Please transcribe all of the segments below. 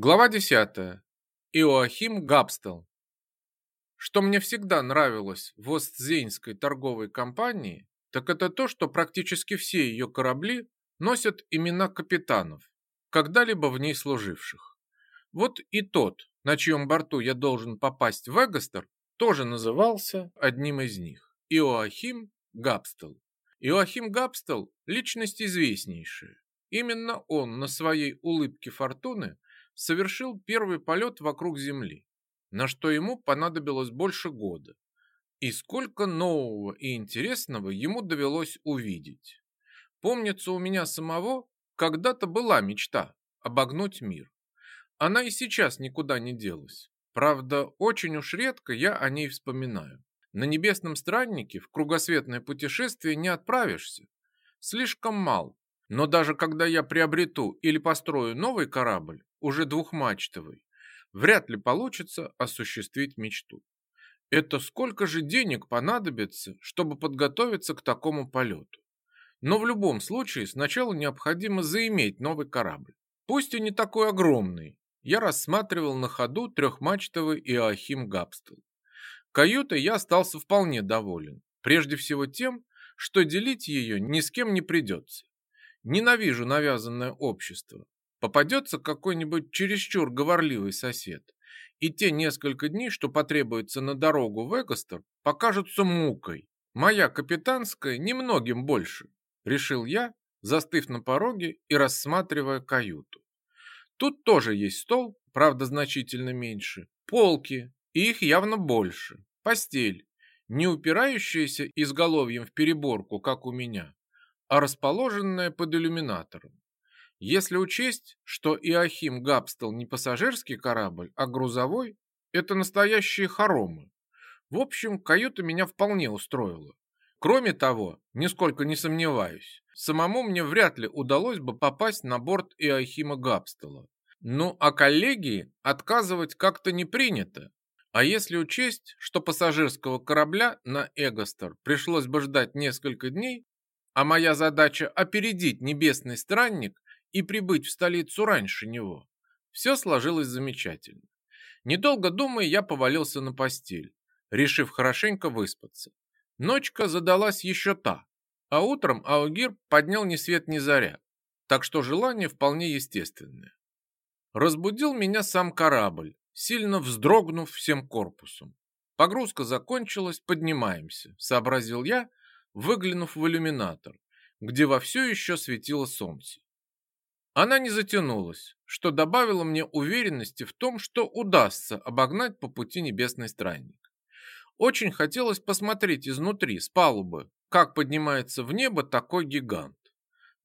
Глава 10. Иоахим Габстел. Что мне всегда нравилось в Остзейнской торговой компании, так это то, что практически все ее корабли носят имена капитанов, когда-либо в ней служивших. Вот и тот, на чьем борту я должен попасть в Эгостер, тоже назывался одним из них – Иоахим Габстел. Иоахим Габстел – личность известнейшая. Именно он на своей улыбке фортуны – совершил первый полет вокруг Земли, на что ему понадобилось больше года. И сколько нового и интересного ему довелось увидеть. Помнится, у меня самого когда-то была мечта обогнуть мир. Она и сейчас никуда не делась. Правда, очень уж редко я о ней вспоминаю. На небесном страннике в кругосветное путешествие не отправишься. Слишком мал. Но даже когда я приобрету или построю новый корабль, уже двухмачтовый, вряд ли получится осуществить мечту. Это сколько же денег понадобится, чтобы подготовиться к такому полету? Но в любом случае сначала необходимо заиметь новый корабль. Пусть и не такой огромный. Я рассматривал на ходу трехмачтовый Иоахим Габстел. Каютой я остался вполне доволен. Прежде всего тем, что делить ее ни с кем не придется. Ненавижу навязанное общество. Попадется какой-нибудь чересчур говорливый сосед, и те несколько дней, что потребуется на дорогу в Экостер, покажутся мукой. Моя капитанская немногим больше, решил я, застыв на пороге и рассматривая каюту. Тут тоже есть стол, правда значительно меньше, полки, и их явно больше, постель, не упирающаяся изголовьем в переборку, как у меня, а расположенная под иллюминатором. Если учесть, что Иохим Габстел не пассажирский корабль, а грузовой, это настоящие хоромы. В общем, каюта меня вполне устроила. Кроме того, нисколько не сомневаюсь, самому мне вряд ли удалось бы попасть на борт Иохима Габстела. Ну, а коллегии отказывать как-то не принято. А если учесть, что пассажирского корабля на Эгостер пришлось бы ждать несколько дней, а моя задача опередить небесный странник и прибыть в столицу раньше него. Все сложилось замечательно. Недолго думая, я повалился на постель, решив хорошенько выспаться. Ночка задалась еще та, а утром Аугир поднял ни свет ни заря, так что желание вполне естественное. Разбудил меня сам корабль, сильно вздрогнув всем корпусом. Погрузка закончилась, поднимаемся, сообразил я, выглянув в иллюминатор, где во все еще светило солнце. Она не затянулась, что добавило мне уверенности в том, что удастся обогнать по пути небесный странник. Очень хотелось посмотреть изнутри, с палубы, как поднимается в небо такой гигант.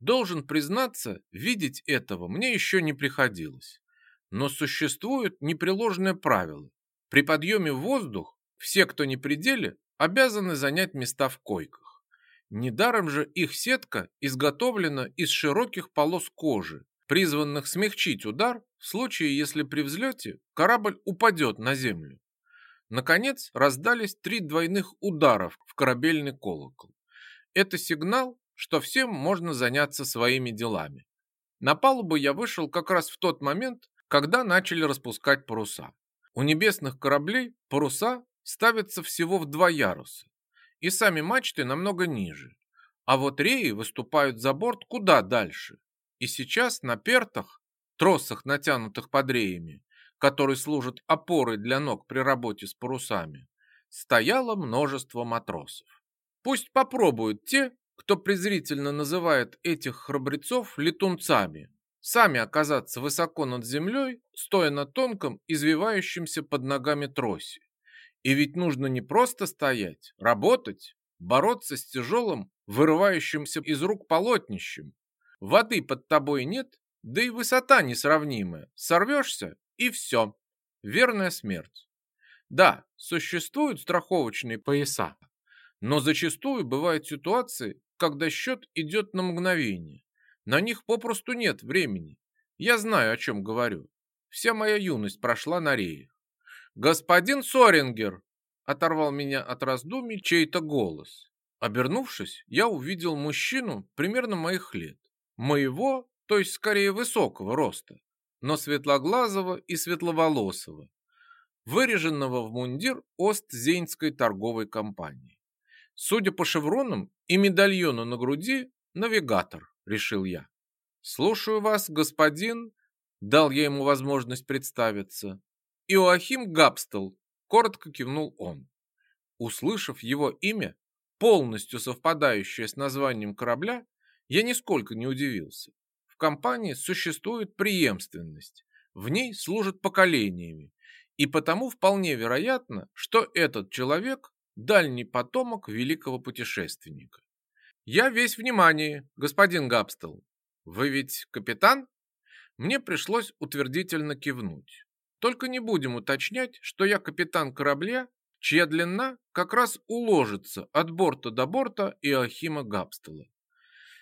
Должен признаться, видеть этого мне еще не приходилось. Но существует непреложное правило. При подъеме в воздух все, кто не при деле, обязаны занять места в койках. Недаром же их сетка изготовлена из широких полос кожи, призванных смягчить удар в случае, если при взлете корабль упадет на землю. Наконец раздались три двойных ударов в корабельный колокол. Это сигнал, что всем можно заняться своими делами. На палубу я вышел как раз в тот момент, когда начали распускать паруса. У небесных кораблей паруса ставятся всего в два яруса и сами мачты намного ниже. А вот реи выступают за борт куда дальше. И сейчас на пертах, тросах, натянутых под реями, которые служат опорой для ног при работе с парусами, стояло множество матросов. Пусть попробуют те, кто презрительно называет этих храбрецов летунцами, сами оказаться высоко над землей, стоя на тонком, извивающемся под ногами тросе. И ведь нужно не просто стоять, работать, бороться с тяжелым, вырывающимся из рук полотнищем. Воды под тобой нет, да и высота несравнимая. Сорвешься и все. Верная смерть. Да, существуют страховочные пояса, но зачастую бывают ситуации, когда счет идет на мгновение. На них попросту нет времени. Я знаю, о чем говорю. Вся моя юность прошла на реях. «Господин Сорингер!» — оторвал меня от раздумий чей-то голос. Обернувшись, я увидел мужчину примерно моих лет. Моего, то есть скорее высокого роста. но светлоглазого и светловолосого, выреженного в мундир Остзейнской торговой компании. Судя по шевронам и медальону на груди, навигатор, решил я. Слушаю вас, господин, дал я ему возможность представиться. Иоахим Габстел, коротко кивнул он. Услышав его имя, полностью совпадающее с названием корабля, я нисколько не удивился. В компании существует преемственность, в ней служат поколениями, и потому вполне вероятно, что этот человек – дальний потомок великого путешественника. Я весь внимание, господин Габстел. Вы ведь капитан? Мне пришлось утвердительно кивнуть. Только не будем уточнять, что я капитан корабля, чья длина как раз уложится от борта до борта Иохима Габстела.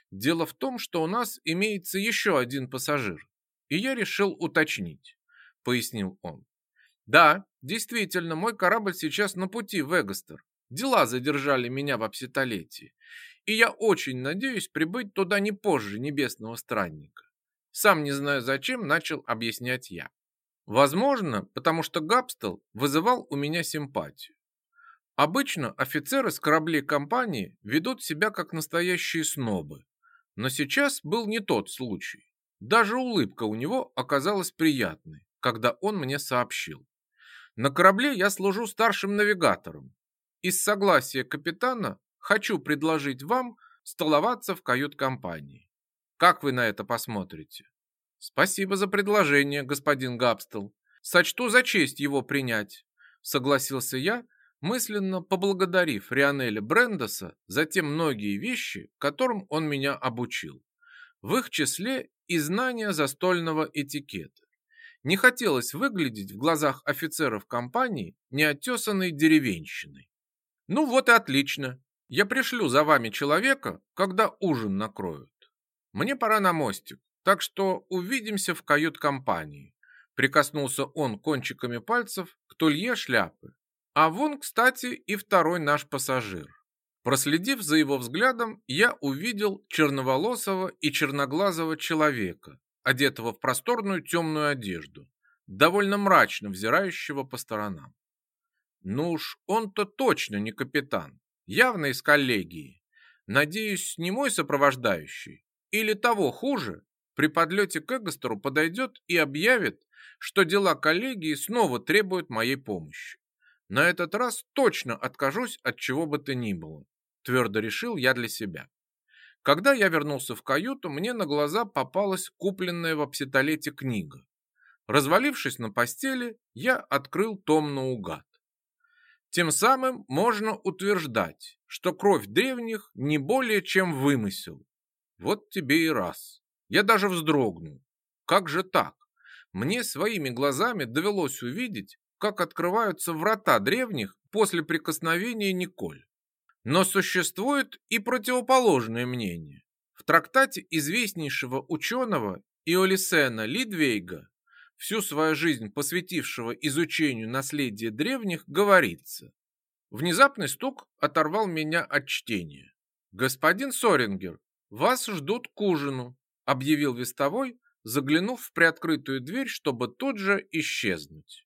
Дело в том, что у нас имеется еще один пассажир, и я решил уточнить, пояснил он. Да, действительно, мой корабль сейчас на пути в Эгостер. Дела задержали меня в обсетолетии, и я очень надеюсь прибыть туда не позже небесного странника. Сам не знаю зачем, начал объяснять я. Возможно, потому что Габстел вызывал у меня симпатию. Обычно офицеры с кораблей компании ведут себя как настоящие снобы, но сейчас был не тот случай. Даже улыбка у него оказалась приятной, когда он мне сообщил. На корабле я служу старшим навигатором. Из согласия капитана хочу предложить вам столоваться в кают-компании. Как вы на это посмотрите? Спасибо за предложение, господин Габстел. Сочту за честь его принять, согласился я, мысленно поблагодарив Рионеля Брендоса за те многие вещи, которым он меня обучил. В их числе и знания застольного этикета. Не хотелось выглядеть в глазах офицеров компании неотесанной деревенщиной. Ну вот и отлично. Я пришлю за вами человека, когда ужин накроют. Мне пора на мостик, так что увидимся в кают-компании. Прикоснулся он кончиками пальцев к тулье шляпы. А вон, кстати, и второй наш пассажир. Проследив за его взглядом, я увидел черноволосого и черноглазого человека, одетого в просторную темную одежду, довольно мрачно взирающего по сторонам. Ну уж он-то точно не капитан, явно из коллегии. Надеюсь, не мой сопровождающий. Или того хуже, при подлете к Эгостеру подойдет и объявит, что дела коллегии снова требуют моей помощи. На этот раз точно откажусь от чего бы то ни было, твердо решил я для себя. Когда я вернулся в каюту, мне на глаза попалась купленная в обсетолете книга. Развалившись на постели, я открыл том наугад. Тем самым можно утверждать, что кровь древних не более чем вымысел. Вот тебе и раз. Я даже вздрогнул. Как же так? Мне своими глазами довелось увидеть, как открываются врата древних после прикосновения Николь. Но существует и противоположное мнение. В трактате известнейшего ученого Иолисена Лидвейга, всю свою жизнь посвятившего изучению наследия древних, говорится. Внезапный стук оторвал меня от чтения. «Господин Сорингер, вас ждут к ужину», объявил вестовой, заглянув в приоткрытую дверь, чтобы тут же исчезнуть.